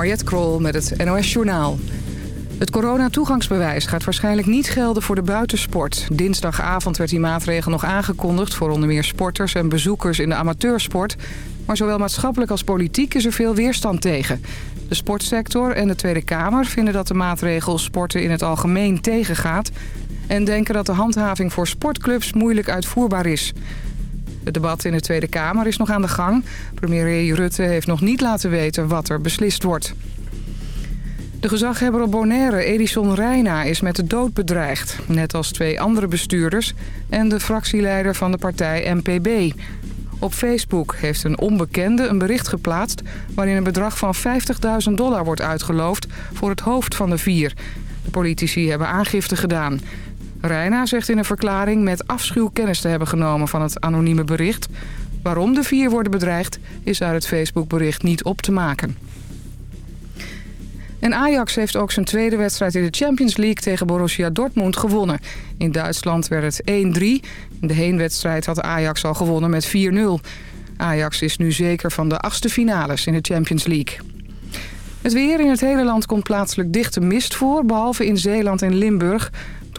Mariette Krol met het NOS Journaal. Het coronatoegangsbewijs gaat waarschijnlijk niet gelden voor de buitensport. Dinsdagavond werd die maatregel nog aangekondigd... voor onder meer sporters en bezoekers in de amateursport. Maar zowel maatschappelijk als politiek is er veel weerstand tegen. De sportsector en de Tweede Kamer vinden dat de maatregel sporten in het algemeen tegengaat... en denken dat de handhaving voor sportclubs moeilijk uitvoerbaar is... Het debat in de Tweede Kamer is nog aan de gang. Premier Rutte heeft nog niet laten weten wat er beslist wordt. De gezaghebber op Bonaire, Edison Reina, is met de dood bedreigd. Net als twee andere bestuurders en de fractieleider van de partij MPB. Op Facebook heeft een onbekende een bericht geplaatst... waarin een bedrag van 50.000 dollar wordt uitgeloofd voor het hoofd van de vier. De politici hebben aangifte gedaan. Reina zegt in een verklaring met afschuw kennis te hebben genomen van het anonieme bericht. Waarom de vier worden bedreigd is uit het Facebookbericht niet op te maken. En Ajax heeft ook zijn tweede wedstrijd in de Champions League tegen Borussia Dortmund gewonnen. In Duitsland werd het 1-3. In de heenwedstrijd had Ajax al gewonnen met 4-0. Ajax is nu zeker van de achtste finales in de Champions League. Het weer in het hele land komt plaatselijk dichte mist voor, behalve in Zeeland en Limburg.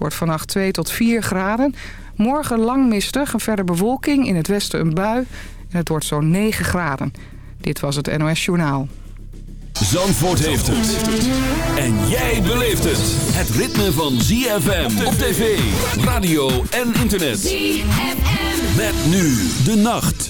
Het wordt vannacht 2 tot 4 graden. Morgen lang mistig, een verder bewolking, in het westen een bui. En het wordt zo'n 9 graden. Dit was het NOS Journaal. Zandvoort heeft het. En jij beleeft het. Het ritme van ZFM op tv, radio en internet. ZFM. Met nu de nacht.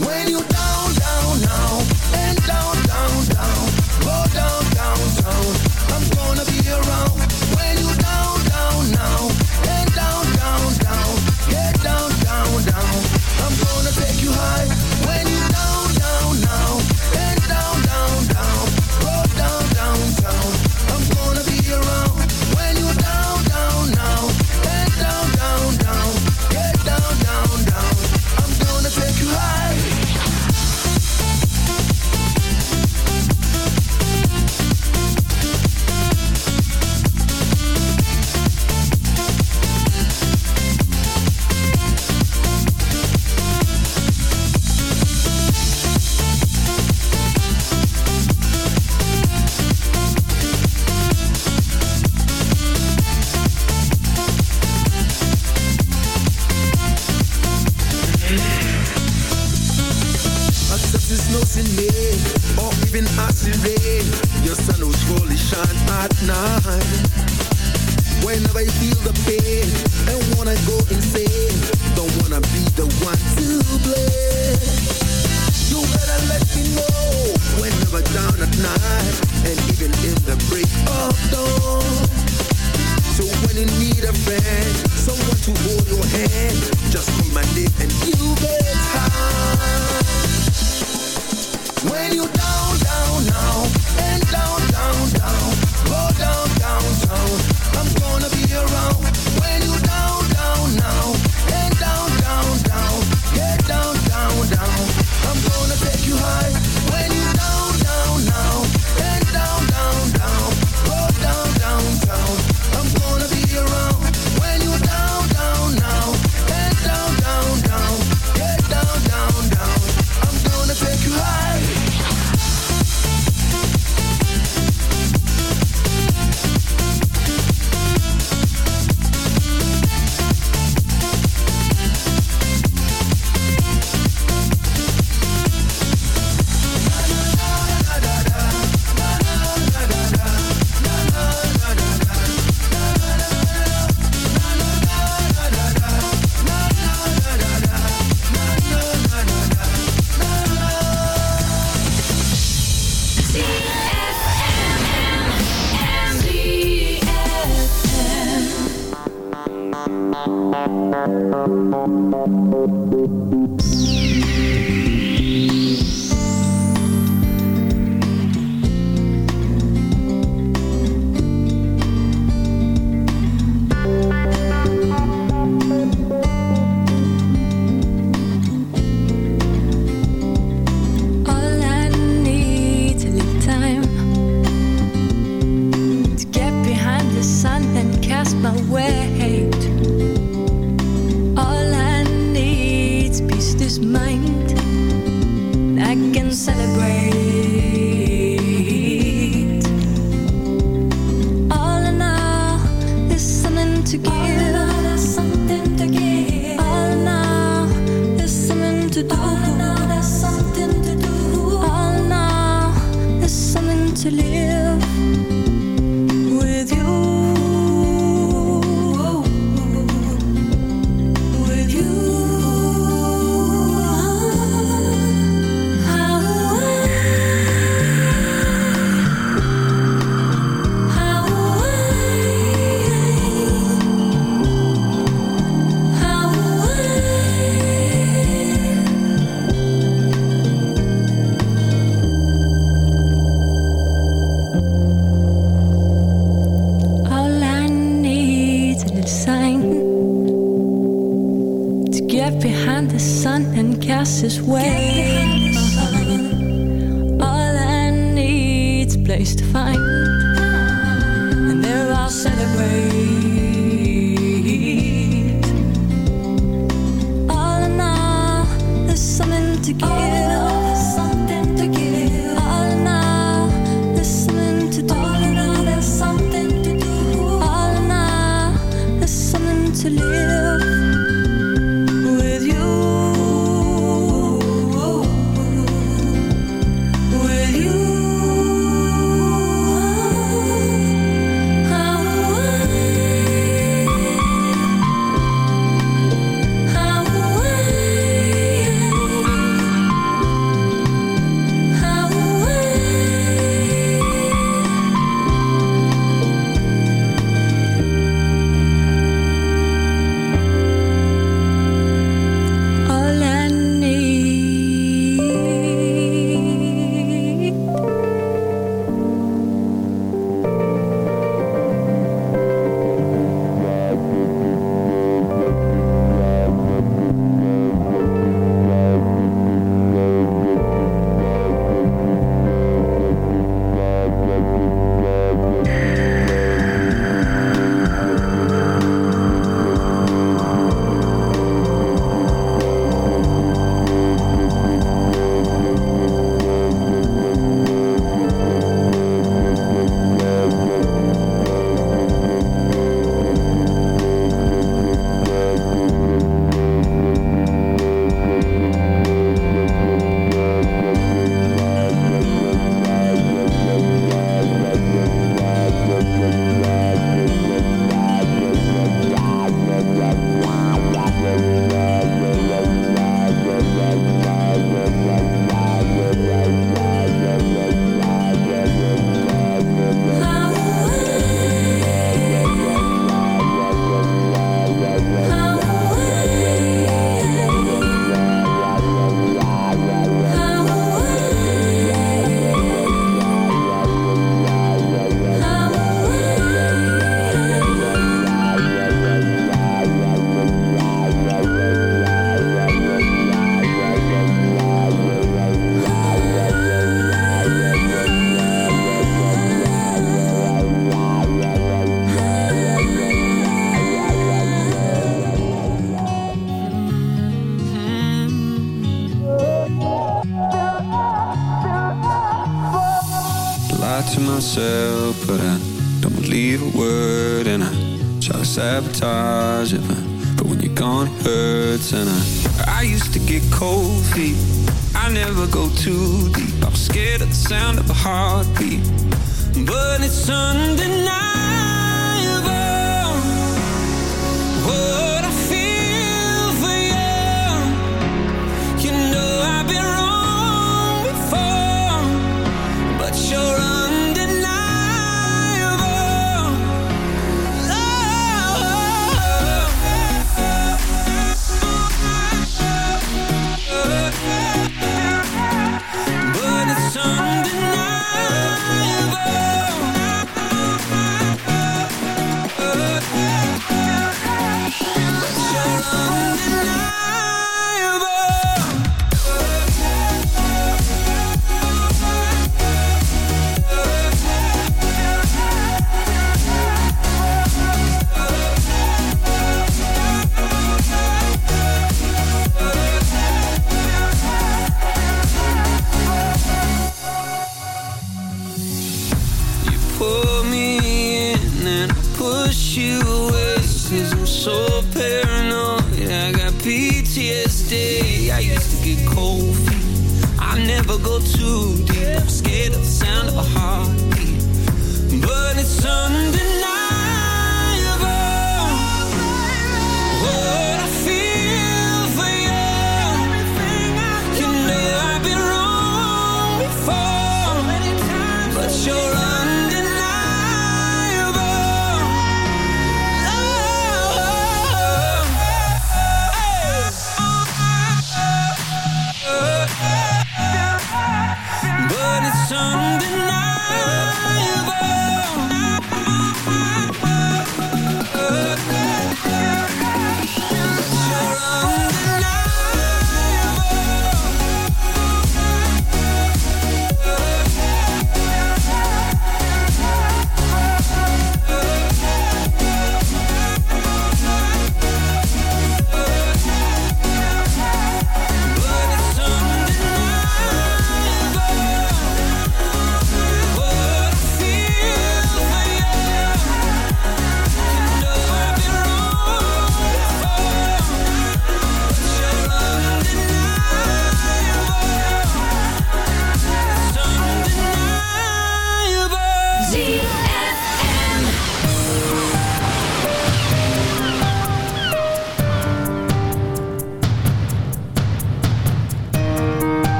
When you down,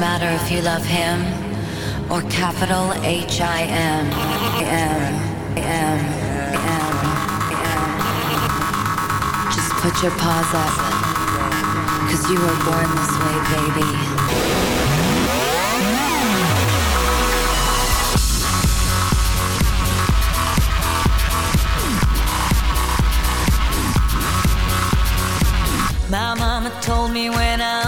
matter if you love him or capital H I. M. Just put your paws up. Cause you were born this way, baby. My mama told me when I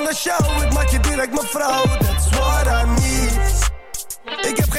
on the show, ik maak je direct mevrouw, that's what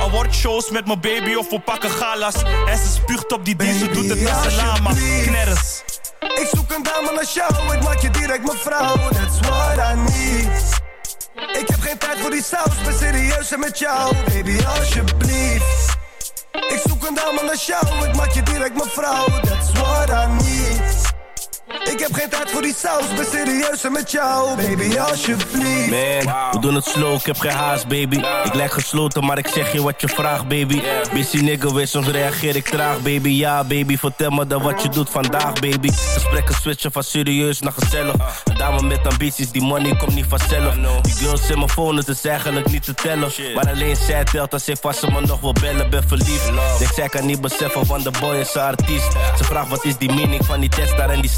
Awardshows met mijn baby of we pakken galas. En ze spuugt op die die, ze doet het met z'n lama. Knerres. Ik zoek een dame als jou, ik maak je direct mijn vrouw. That's what I need. Ik heb geen tijd voor die saus, ben serieus en met jou. Baby, alsjeblieft. Ik zoek een dame als jou, ik maak je direct mijn vrouw. That's what I need. Ik heb geen tijd voor die saus, ben serieus en met jou. Baby, alsjeblieft. Man, we doen het slow, ik heb geen haast, baby. Ik lijk gesloten, maar ik zeg je wat je vraagt, baby. Busy nigga, weer soms reageer ik traag, baby. Ja, baby, vertel me dan wat je doet vandaag, baby. Gesprekken switchen van serieus naar gezellig. Een dame met ambities, die money komt niet vanzelf. Die girls in mijn phone, het is eigenlijk niet te tellen. Maar alleen zij telt als ik vast ze me nog wil bellen, ben verliefd. Ik zij kan niet beseffen van de boy is een artiest. Ze vraagt wat is die meaning van die test daar en die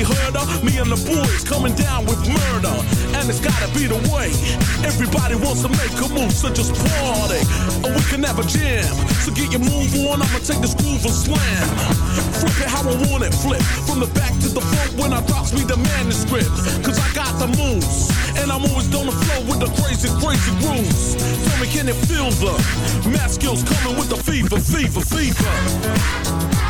You heard of. Me and the boys coming down with murder, and it's gotta be the way. Everybody wants to make a move, so just party, or we can have a jam. So get your move on, I'ma take this groove and slam. Flip it how I want it, flip from the back to the front when I drops me the manuscript. Cause I got the moves, and I'm always on the flow with the crazy, crazy grooves. Tell me, can it feel the math skills coming with the fever, fever, fever?